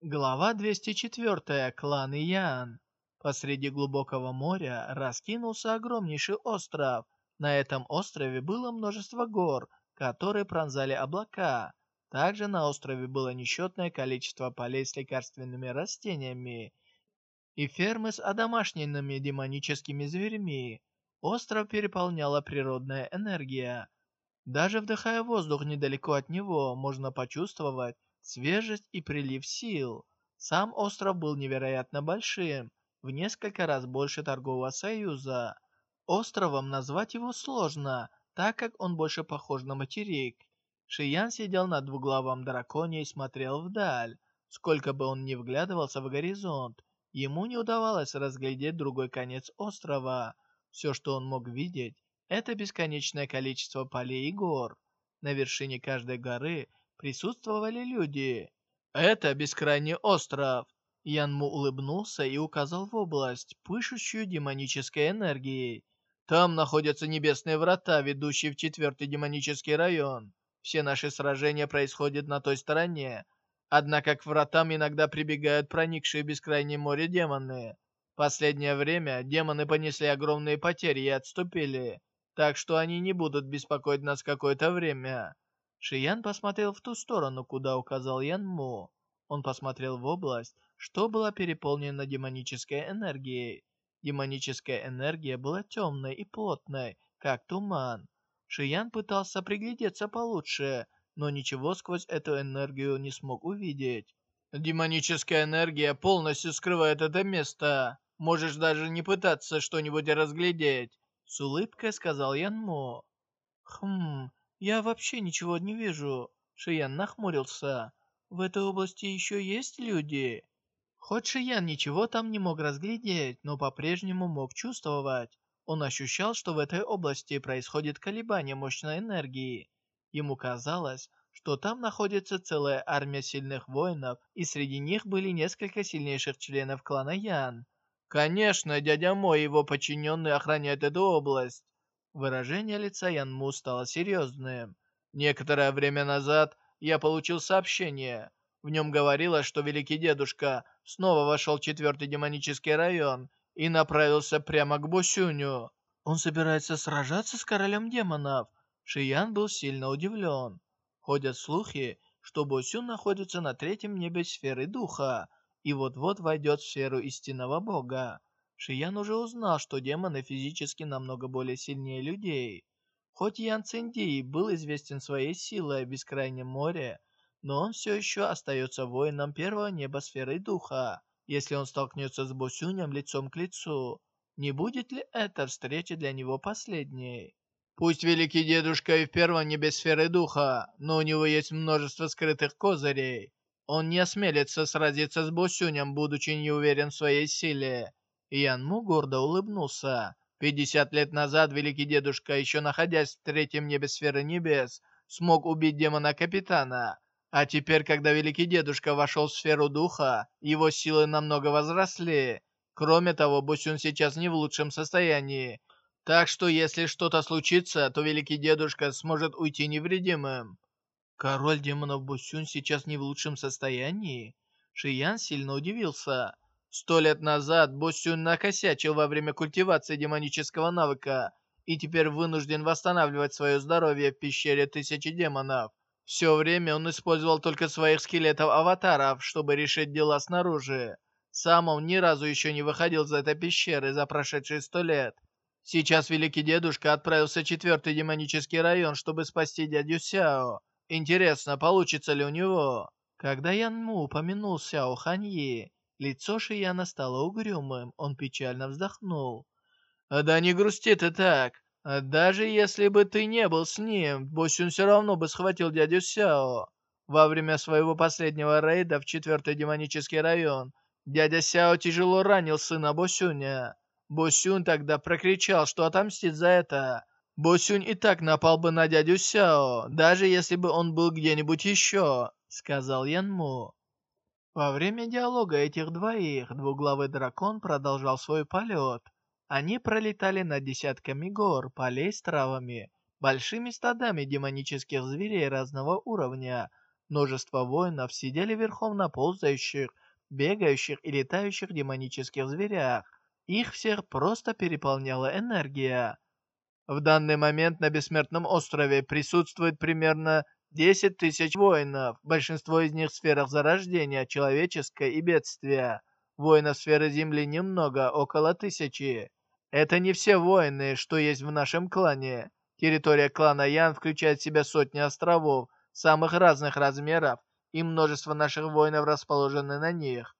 Глава 204. Клан Ян. Посреди глубокого моря раскинулся огромнейший остров. На этом острове было множество гор, которые пронзали облака. Также на острове было несчетное количество полей с лекарственными растениями и фермы с одомашненными демоническими зверьми. Остров переполняла природная энергия. Даже вдыхая воздух недалеко от него, можно почувствовать свежесть и прилив сил. Сам остров был невероятно большим, в несколько раз больше торгового союза. Островом назвать его сложно, так как он больше похож на материк. Шиян сидел на двуглавом драконе и смотрел вдаль. Сколько бы он ни вглядывался в горизонт, ему не удавалось разглядеть другой конец острова. Все, что он мог видеть, это бесконечное количество полей и гор. На вершине каждой горы присутствовали люди. Это бескрайний остров. Янму улыбнулся и указал в область, пышущую демонической энергией. Там находятся небесные врата, ведущие в четвертый демонический район. Все наши сражения происходят на той стороне. Однако к вратам иногда прибегают проникшие в бескрайнее море демоны. Последнее время демоны понесли огромные потери и отступили, так что они не будут беспокоить нас какое-то время. Шиян посмотрел в ту сторону, куда указал Ян Му. Он посмотрел в область, что была переполнена демонической энергией. Демоническая энергия была темной и плотной, как туман. Шиян пытался приглядеться получше, но ничего сквозь эту энергию не смог увидеть. «Демоническая энергия полностью скрывает это место. Можешь даже не пытаться что-нибудь разглядеть», — с улыбкой сказал Янмо. «Хм, я вообще ничего не вижу», — Шиян нахмурился. «В этой области еще есть люди?» Хоть Шиян ничего там не мог разглядеть, но по-прежнему мог чувствовать. Он ощущал, что в этой области происходит колебание мощной энергии. Ему казалось, что там находится целая армия сильных воинов, и среди них были несколько сильнейших членов клана Ян. Конечно, дядя мой и его подчиненные охраняют эту область. Выражение лица Ян Му стало серьезным. Некоторое время назад я получил сообщение. В нем говорилось, что великий дедушка снова вошел в четвертый демонический район и направился прямо к Босюню. Он собирается сражаться с королем демонов. Шиян был сильно удивлен. Ходят слухи, что Босюн находится на третьем небе сферы духа и вот-вот войдет в сферу истинного бога. Шиян уже узнал, что демоны физически намного более сильнее людей. Хоть Ян Цинди был известен своей силой в бескрайнем море, но он все еще остается воином первого неба сферы духа. Если он столкнется с Босюнем лицом к лицу, не будет ли эта встреча для него последней? Пусть великий дедушка и в первом небе сферы духа, но у него есть множество скрытых козырей. Он не осмелится сразиться с Босюнем, будучи не уверен в своей силе. Ян Му гордо улыбнулся. Пятьдесят лет назад великий дедушка, еще находясь в третьем небе сферы небес, смог убить демона-капитана, а теперь, когда Великий Дедушка вошел в сферу духа, его силы намного возросли. Кроме того, Бусюн сейчас не в лучшем состоянии. Так что, если что-то случится, то Великий Дедушка сможет уйти невредимым. Король демонов Бусюн сейчас не в лучшем состоянии? Шиян сильно удивился. Сто лет назад Бусюн накосячил во время культивации демонического навыка и теперь вынужден восстанавливать свое здоровье в пещере тысячи демонов. Все время он использовал только своих скелетов-аватаров, чтобы решить дела снаружи. Сам он ни разу еще не выходил из этой пещеры за прошедшие сто лет. Сейчас Великий Дедушка отправился в четвертый демонический район, чтобы спасти дядю Сяо. Интересно, получится ли у него? Когда Ян Му упомянул Сяо Ханьи, лицо Шияна стало угрюмым, он печально вздохнул. «Да не грусти ты так. А даже если бы ты не был с ним, Босюн все равно бы схватил дядю Сяо. Во время своего последнего рейда в четвертый демонический район дядя Сяо тяжело ранил сына Босюня. Босюн тогда прокричал, что отомстит за это. Босюнь и так напал бы на дядю Сяо, даже если бы он был где-нибудь еще, сказал Янму. Во время диалога этих двоих двуглавый дракон продолжал свой полет. Они пролетали над десятками гор, полей с травами, большими стадами демонических зверей разного уровня. Множество воинов сидели верхом на ползающих, бегающих и летающих демонических зверях. Их всех просто переполняла энергия. В данный момент на Бессмертном острове присутствует примерно 10 тысяч воинов, большинство из них в сферах зарождения, человеческое и бедствия. Воинов сферы Земли немного, около тысячи. Это не все воины, что есть в нашем клане. Территория клана Ян включает в себя сотни островов самых разных размеров, и множество наших воинов расположены на них.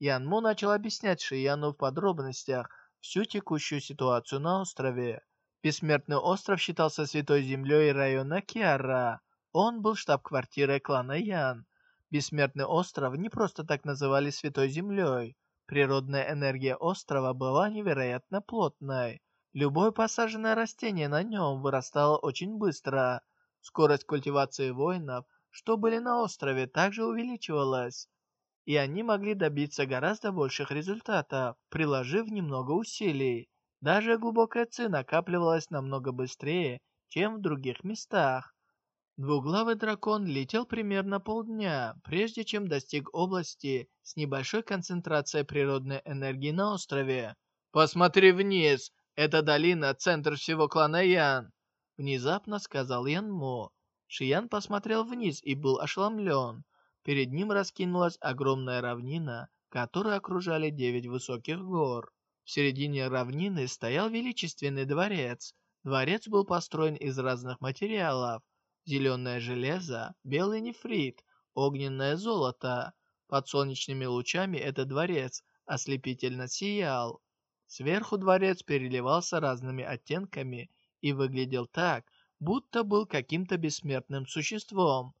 Ян Му начал объяснять Шияну в подробностях всю текущую ситуацию на острове. Бессмертный остров считался святой землей района Киара. Он был штаб-квартирой клана Ян. Бессмертный остров не просто так называли святой землей. Природная энергия острова была невероятно плотной. Любое посаженное растение на нем вырастало очень быстро. Скорость культивации воинов, что были на острове, также увеличивалась. И они могли добиться гораздо больших результатов, приложив немного усилий. Даже глубокая ци накапливалась намного быстрее, чем в других местах. Двуглавый дракон летел примерно полдня, прежде чем достиг области с небольшой концентрацией природной энергии на острове. «Посмотри вниз! Эта долина — центр всего клана Ян!» Внезапно сказал Ян Мо. Шиян посмотрел вниз и был ошеломлен. Перед ним раскинулась огромная равнина, которую окружали девять высоких гор. В середине равнины стоял величественный дворец. Дворец был построен из разных материалов. Зеленое железо, белый нефрит, огненное золото. Под солнечными лучами этот дворец ослепительно сиял. Сверху дворец переливался разными оттенками и выглядел так, будто был каким-то бессмертным существом.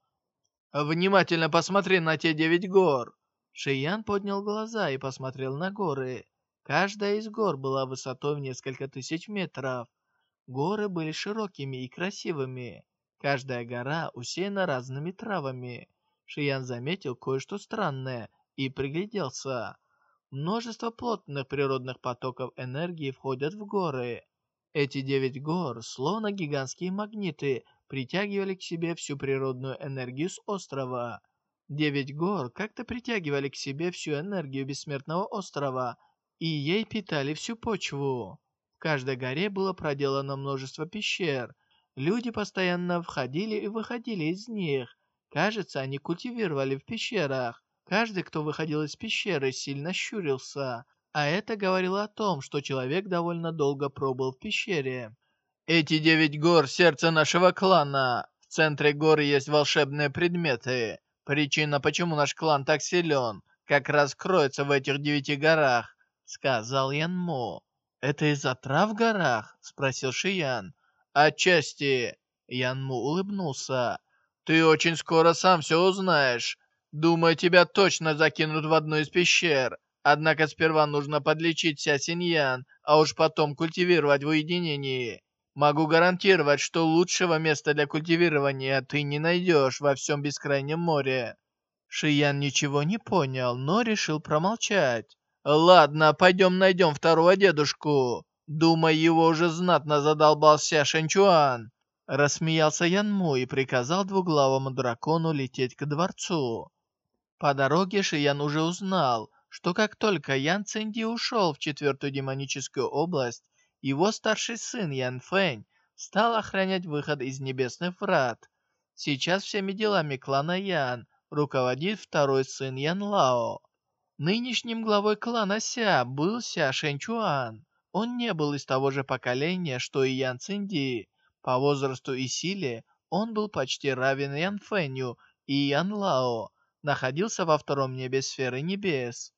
«Внимательно посмотри на те девять гор!» Шиян поднял глаза и посмотрел на горы. Каждая из гор была высотой в несколько тысяч метров. Горы были широкими и красивыми. Каждая гора усеяна разными травами. Шиян заметил кое-что странное и пригляделся. Множество плотных природных потоков энергии входят в горы. Эти девять гор, словно гигантские магниты, притягивали к себе всю природную энергию с острова. Девять гор как-то притягивали к себе всю энергию бессмертного острова, и ей питали всю почву. В каждой горе было проделано множество пещер, Люди постоянно входили и выходили из них. Кажется, они культивировали в пещерах. Каждый, кто выходил из пещеры, сильно щурился. А это говорило о том, что человек довольно долго пробыл в пещере. «Эти девять гор — сердце нашего клана. В центре горы есть волшебные предметы. Причина, почему наш клан так силен, как раз кроется в этих девяти горах», — сказал Янмо. «Это из-за трав в горах?» — спросил Шиян. «Отчасти...» Янму улыбнулся. «Ты очень скоро сам все узнаешь. Думаю, тебя точно закинут в одну из пещер. Однако сперва нужно подлечить Ся Синьян, а уж потом культивировать в уединении. Могу гарантировать, что лучшего места для культивирования ты не найдешь во всем бескрайнем море». Шиян ничего не понял, но решил промолчать. «Ладно, пойдем найдем второго дедушку. Думаю, его уже знатно задолбался Шэнчуан. Рассмеялся Янму и приказал двуглавому дракону лететь к дворцу. По дороге Шиян уже узнал, что как только Ян Цинди ушел в четвертую демоническую область, его старший сын Ян Фэнь стал охранять выход из небесных врат. Сейчас всеми делами клана Ян руководит второй сын Ян Лао. Нынешним главой клана Ся был Ся Шэнчуан. Он не был из того же поколения, что и Ян Цинди. По возрасту и силе он был почти равен Ян Фэню и Ян Лао, находился во втором небе сферы небес.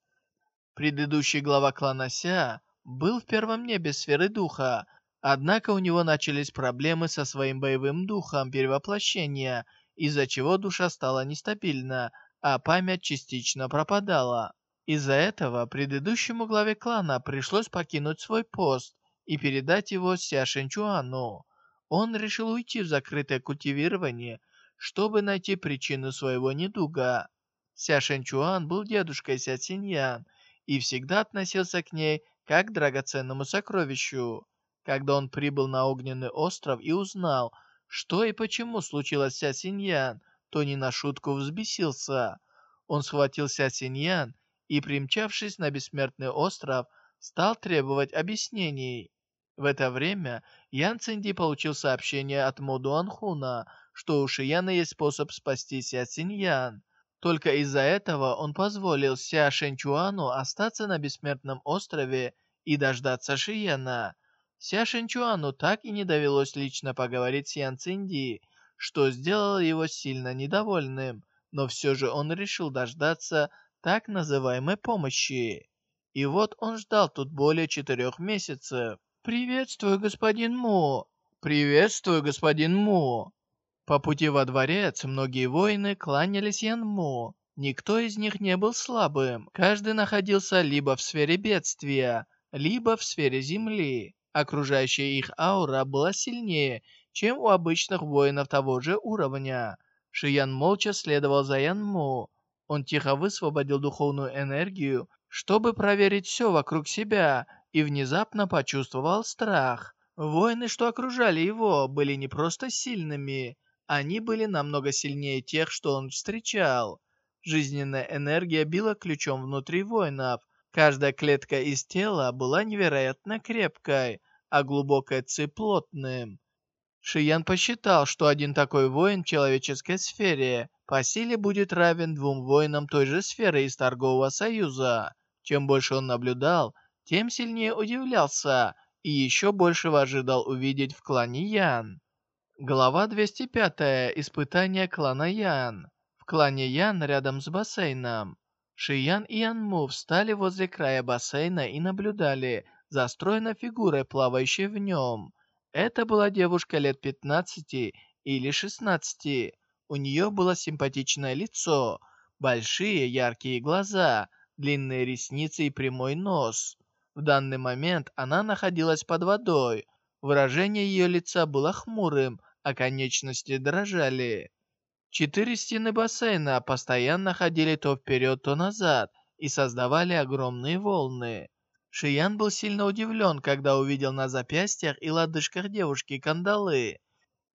Предыдущий глава клана Ся был в первом небе сферы духа, однако у него начались проблемы со своим боевым духом перевоплощения, из-за чего душа стала нестабильна, а память частично пропадала. Из-за этого предыдущему главе клана пришлось покинуть свой пост и передать его Ся Шэньчуану. Он решил уйти в закрытое культивирование, чтобы найти причину своего недуга. Ся Шэньчуан был дедушкой Ся Циньян и всегда относился к ней как к драгоценному сокровищу. Когда он прибыл на Огненный остров и узнал, что и почему случилось Ся Синьян, то не на шутку взбесился. Он схватил Ся Синьян и, примчавшись на бессмертный остров, стал требовать объяснений. В это время Ян Цинди получил сообщение от Мо Дуанхуна, что у Шияна есть способ спасти Ся Циньян. Только из-за этого он позволил Ся Шэнчуану остаться на бессмертном острове и дождаться Шияна. Ся Шэнчуану так и не довелось лично поговорить с Ян Цинди, что сделало его сильно недовольным, но все же он решил дождаться так называемой помощи. И вот он ждал тут более четырех месяцев. «Приветствую, господин Му!» «Приветствую, господин Му!» По пути во дворец многие воины кланялись Ян Му. Никто из них не был слабым. Каждый находился либо в сфере бедствия, либо в сфере земли. Окружающая их аура была сильнее, чем у обычных воинов того же уровня. Шиян молча следовал за Ян Му. Он тихо высвободил духовную энергию, чтобы проверить все вокруг себя, и внезапно почувствовал страх. Воины, что окружали его, были не просто сильными, они были намного сильнее тех, что он встречал. Жизненная энергия била ключом внутри воинов. Каждая клетка из тела была невероятно крепкой, а глубокое ци плотным. Шиян посчитал, что один такой воин в человеческой сфере по силе будет равен двум воинам той же сферы из торгового союза. Чем больше он наблюдал, тем сильнее удивлялся и еще большего ожидал увидеть в клане Ян. Глава 205. Испытание клана Ян. В клане Ян рядом с бассейном. Шиян и Янму встали возле края бассейна и наблюдали за стройной фигурой, плавающей в нем. Это была девушка лет 15 или 16. У нее было симпатичное лицо, большие яркие глаза, длинные ресницы и прямой нос. В данный момент она находилась под водой. Выражение ее лица было хмурым, а конечности дрожали. Четыре стены бассейна постоянно ходили то вперед, то назад и создавали огромные волны. Шиян был сильно удивлен, когда увидел на запястьях и лодыжках девушки кандалы.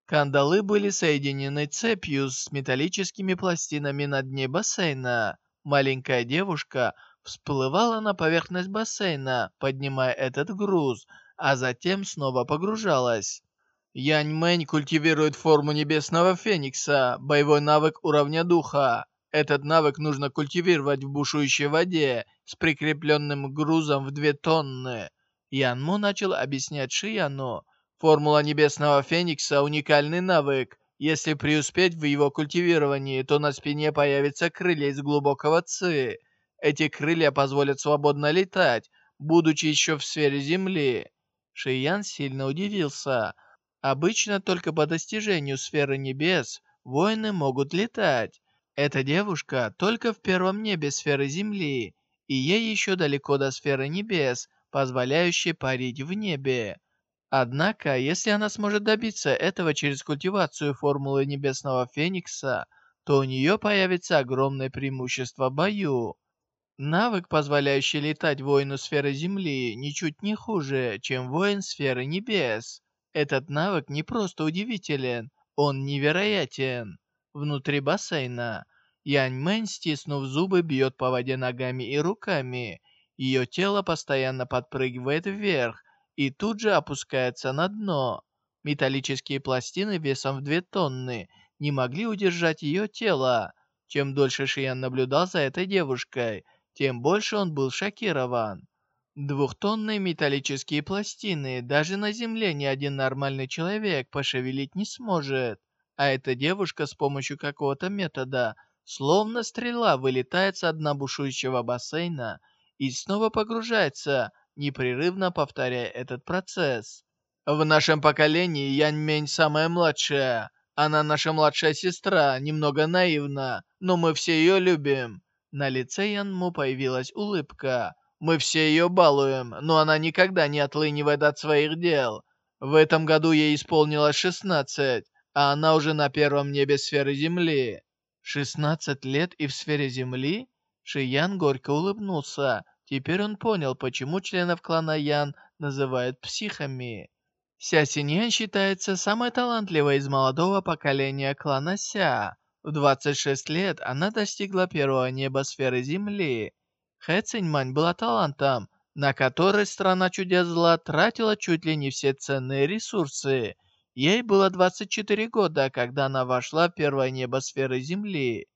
Кандалы были соединены цепью с металлическими пластинами на дне бассейна. Маленькая девушка всплывала на поверхность бассейна, поднимая этот груз, а затем снова погружалась. Янь Мэнь культивирует форму Небесного Феникса, боевой навык уровня духа. Этот навык нужно культивировать в бушующей воде с прикрепленным грузом в две тонны. Ян Му начал объяснять Шияну. Формула Небесного Феникса – уникальный навык. Если преуспеть в его культивировании, то на спине появятся крылья из глубокого ци. Эти крылья позволят свободно летать, будучи еще в сфере Земли. Шиян сильно удивился. Обычно только по достижению сферы небес воины могут летать. Эта девушка только в первом небе сферы Земли, и ей еще далеко до сферы небес, позволяющей парить в небе. Однако, если она сможет добиться этого через культивацию формулы Небесного Феникса, то у нее появится огромное преимущество в бою. Навык, позволяющий летать воину сферы Земли, ничуть не хуже, чем воин сферы Небес. Этот навык не просто удивителен, он невероятен. Внутри бассейна Янь Мэнь, стиснув зубы, бьет по воде ногами и руками. Ее тело постоянно подпрыгивает вверх и тут же опускается на дно. Металлические пластины весом в две тонны не могли удержать ее тело. Чем дольше Шиян наблюдал за этой девушкой, тем больше он был шокирован. Двухтонные металлические пластины даже на земле ни один нормальный человек пошевелить не сможет. А эта девушка с помощью какого-то метода, словно стрела, вылетает с дна бушующего бассейна и снова погружается, непрерывно повторяя этот процесс. В нашем поколении Яньмень самая младшая. Она наша младшая сестра, немного наивна, но мы все ее любим. На лице Янму появилась улыбка. Мы все ее балуем, но она никогда не отлынивает от своих дел. В этом году ей исполнилось 16, а она уже на первом небе сферы Земли. 16 лет и в сфере Земли? Шиян горько улыбнулся. Теперь он понял, почему членов клана Ян называют психами. Ся Синьян считается самой талантливой из молодого поколения клана Ся. В 26 лет она достигла первого неба сферы Земли. Хэ Циньмань была талантом, на который страна чудес зла тратила чуть ли не все ценные ресурсы. Ей было 24 года, когда она вошла в первое небо сферы Земли.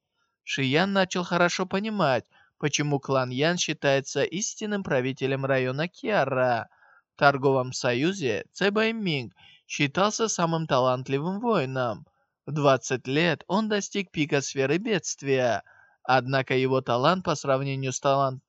Шиян начал хорошо понимать, почему клан Ян считается истинным правителем района Киара. В торговом союзе Цэбай Минг считался самым талантливым воином. В 20 лет он достиг пика сферы бедствия, однако его талант по сравнению с талант...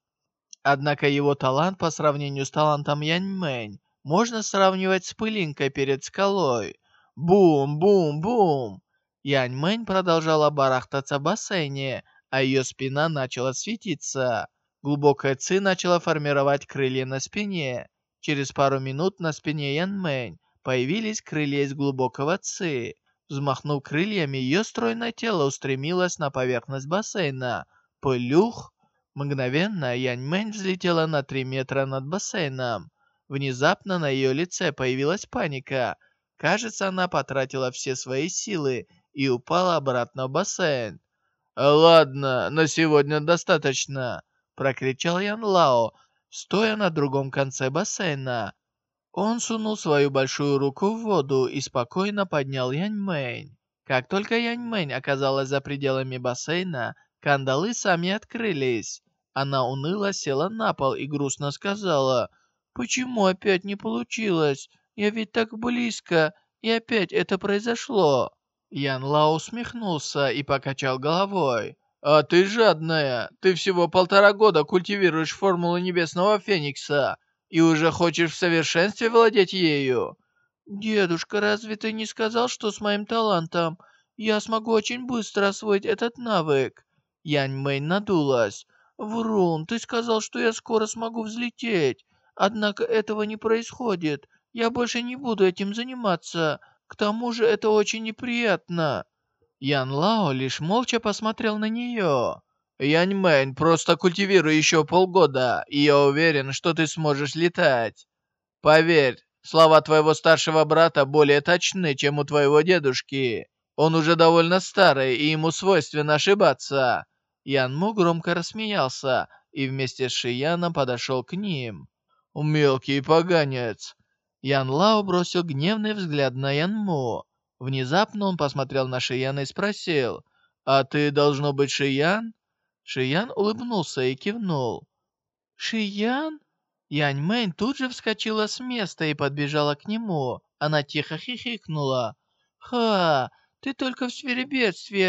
Однако его талант по сравнению с талантом Яньмэнь можно сравнивать с пылинкой перед скалой. Бум-бум-бум! Яньмэнь продолжала барахтаться в бассейне, а ее спина начала светиться. Глубокая ци начала формировать крылья на спине. Через пару минут на спине Янмэнь появились крылья из глубокого ци. Взмахнув крыльями, ее стройное тело устремилось на поверхность бассейна. Плюх! Мгновенно Яньмэнь взлетела на 3 метра над бассейном. Внезапно на ее лице появилась паника. Кажется, она потратила все свои силы и упала обратно в бассейн. «Ладно, на сегодня достаточно», — прокричал Ян Лао, стоя на другом конце бассейна. Он сунул свою большую руку в воду и спокойно поднял Янь Мэнь. Как только Янь Мэнь оказалась за пределами бассейна, кандалы сами открылись. Она уныло села на пол и грустно сказала, «Почему опять не получилось? Я ведь так близко, и опять это произошло». Ян Лао усмехнулся и покачал головой. «А ты жадная! Ты всего полтора года культивируешь формулу Небесного Феникса и уже хочешь в совершенстве владеть ею!» «Дедушка, разве ты не сказал, что с моим талантом я смогу очень быстро освоить этот навык?» Янь Мэй надулась. «Врун, ты сказал, что я скоро смогу взлететь. Однако этого не происходит. Я больше не буду этим заниматься. К тому же это очень неприятно». Ян Лао лишь молча посмотрел на нее. «Янь Мэнь, просто культивируй еще полгода, и я уверен, что ты сможешь летать. Поверь, слова твоего старшего брата более точны, чем у твоего дедушки. Он уже довольно старый, и ему свойственно ошибаться». Ян Му громко рассмеялся и вместе с Шияном подошел к ним. «Мелкий поганец!» Ян Лао бросил гневный взгляд на Ян Му. Внезапно он посмотрел на Шияна и спросил, «А ты, должно быть, Шиян?» Шиян улыбнулся и кивнул. «Шиян?» Янь Мэнь тут же вскочила с места и подбежала к нему. Она тихо хихикнула. «Ха, ты только в сфере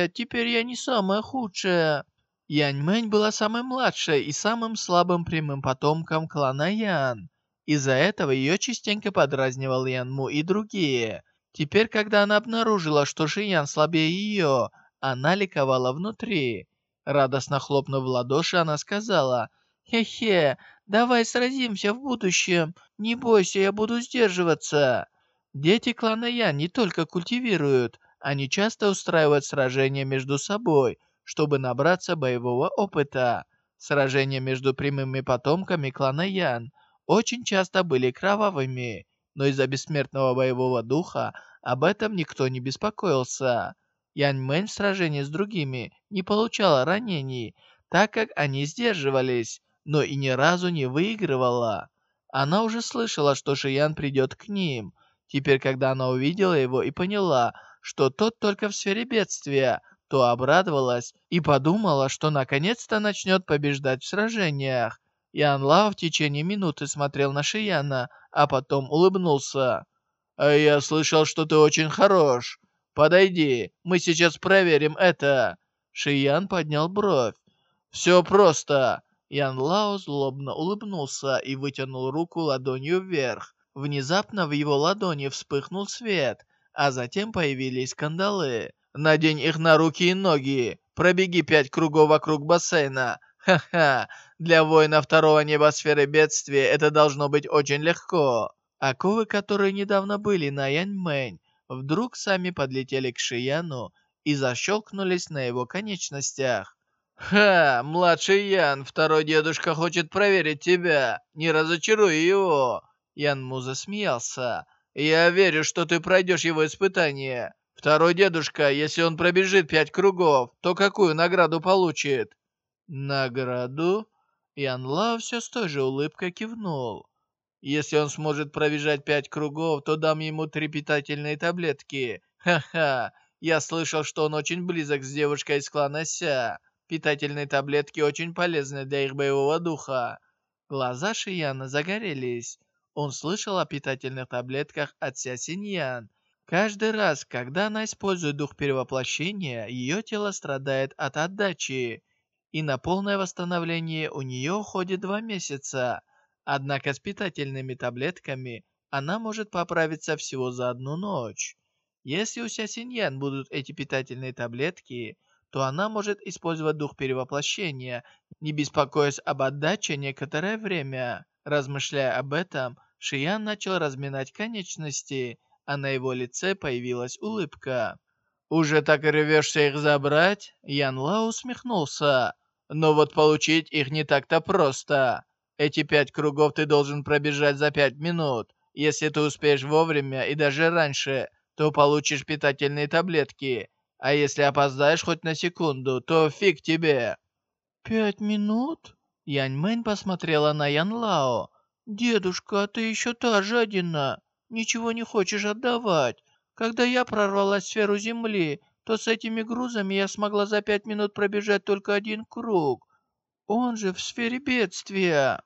теперь я не самая худшая». Янь Мэнь была самой младшей и самым слабым прямым потомком клана Ян. Из-за этого ее частенько подразнивал Ян Му и другие. Теперь, когда она обнаружила, что Шиян слабее ее, она ликовала внутри. Радостно хлопнув в ладоши, она сказала, «Хе-хе, давай сразимся в будущем. Не бойся, я буду сдерживаться». Дети клана Ян не только культивируют, они часто устраивают сражения между собой, чтобы набраться боевого опыта. Сражения между прямыми потомками клана Ян очень часто были кровавыми, но из-за бессмертного боевого духа об этом никто не беспокоился. Янь Мэнь в сражении с другими не получала ранений, так как они сдерживались, но и ни разу не выигрывала. Она уже слышала, что Шиян придет к ним. Теперь, когда она увидела его и поняла, что тот только в сфере бедствия, то обрадовалась и подумала, что наконец-то начнет побеждать в сражениях. Ян Лао в течение минуты смотрел на Шияна, а потом улыбнулся. «А я слышал, что ты очень хорош. Подойди, мы сейчас проверим это». Шиян поднял бровь. «Все просто». Ян Лао злобно улыбнулся и вытянул руку ладонью вверх. Внезапно в его ладони вспыхнул свет, а затем появились кандалы. Надень их на руки и ноги. Пробеги пять кругов вокруг бассейна. Ха-ха, для воина второго небосферы бедствия это должно быть очень легко. Аковы, которые недавно были на Яньмэнь, вдруг сами подлетели к Шияну и защелкнулись на его конечностях. «Ха, младший Ян, второй дедушка хочет проверить тебя. Не разочаруй его!» Ян Му засмеялся. «Я верю, что ты пройдешь его испытание. Второй дедушка, если он пробежит пять кругов, то какую награду получит? Награду? Ян Лао все с той же улыбкой кивнул. Если он сможет пробежать пять кругов, то дам ему три питательные таблетки. Ха-ха, я слышал, что он очень близок с девушкой из клана Ся. Питательные таблетки очень полезны для их боевого духа. Глаза Шияна загорелись. Он слышал о питательных таблетках от Ся Синьян Каждый раз, когда она использует дух перевоплощения, ее тело страдает от отдачи, и на полное восстановление у нее уходит два месяца. Однако с питательными таблетками она может поправиться всего за одну ночь. Если у Сясиньян будут эти питательные таблетки, то она может использовать дух перевоплощения, не беспокоясь об отдаче некоторое время. Размышляя об этом, Шиян начал разминать конечности, а на его лице появилась улыбка. «Уже так рвешься их забрать?» Ян Лао усмехнулся. «Но вот получить их не так-то просто. Эти пять кругов ты должен пробежать за пять минут. Если ты успеешь вовремя и даже раньше, то получишь питательные таблетки. А если опоздаешь хоть на секунду, то фиг тебе». «Пять минут?» Янь Мэнь посмотрела на Ян Лао. «Дедушка, ты еще та жадина ничего не хочешь отдавать. Когда я прорвала сферу Земли, то с этими грузами я смогла за пять минут пробежать только один круг.
Он же в сфере бедствия.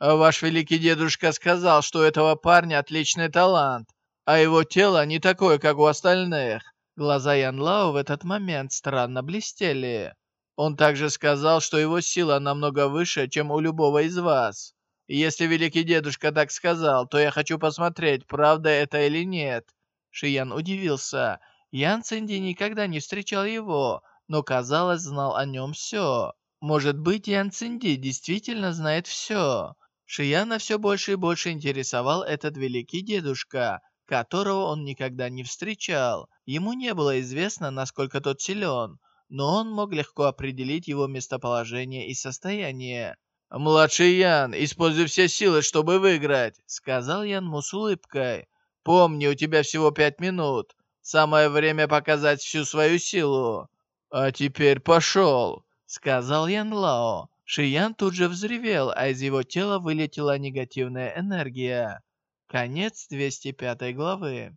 А ваш великий дедушка сказал, что у этого парня отличный талант, а его тело не такое, как у остальных. Глаза Ян Лао в этот момент странно блестели. Он также сказал, что его сила намного выше, чем у любого из вас. Если великий дедушка так сказал, то я хочу посмотреть, правда это или нет. Шиян удивился. Ян Цинди никогда не встречал его, но, казалось, знал о нем все. Может быть, Ян Цинди действительно знает все. Шияна все больше и больше интересовал этот великий дедушка, которого он никогда не встречал. Ему не было известно, насколько тот силен, но он мог легко определить его местоположение и состояние. «Младший Ян, используй все силы, чтобы выиграть», — сказал Ян Му с улыбкой. «Помни, у тебя всего пять минут. Самое время показать всю свою силу». «А теперь пошел», — сказал Ян Лао. Шиян тут же взревел, а из его тела вылетела негативная энергия. Конец 205 главы.